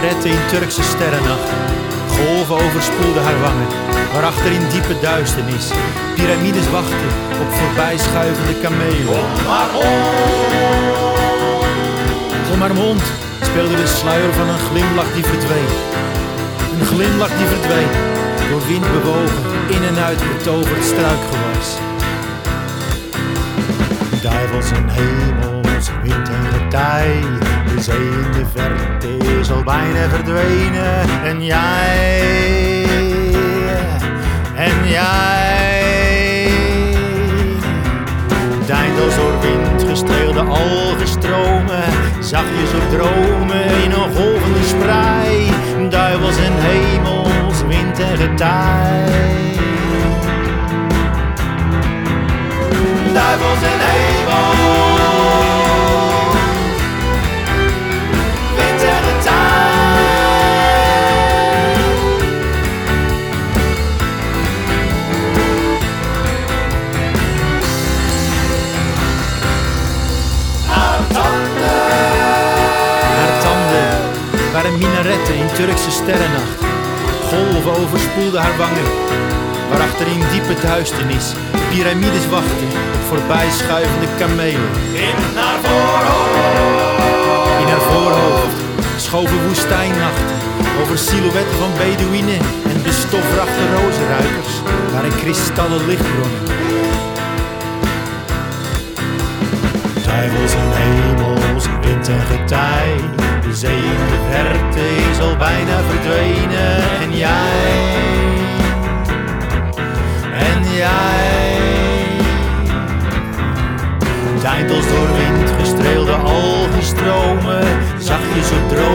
rette in Turkse sterrennacht. Golven overspoelden haar wangen, waarachter in diepe duisternis piramides wachten op voorbijschuivende kamelen. Om haar mond speelde de sluier van een glimlach die verdween. Een glimlach die verdween, door wind bewogen, in en uit betoverd struikgewas. Duivels en hemels, wind en getij, de zee in de verte is al bijna verdwenen. En jij, en jij, deint als door wind gestreelde algestromen, zachtjes op dromen in een golvende sprei. Duivels en hemels, wind en getij. Waren minaretten in Turkse sterrennacht. Golven overspoelden haar wangen, waarachter in diepe duisternis piramides wachten op voorbijschuivende kamelen. In haar voorhoofd, in haar voorhoofd schoven woestijnnachten over silhouetten van Bedouinen en bestofrachte rozenruikers waren kristallen lichtbronnen. Duivels en hemels, wind en getij. De zee in de verte is al bijna verdwenen. En jij, en jij. Deint als door wind gestreelde algestromen. Zachtjes op dromen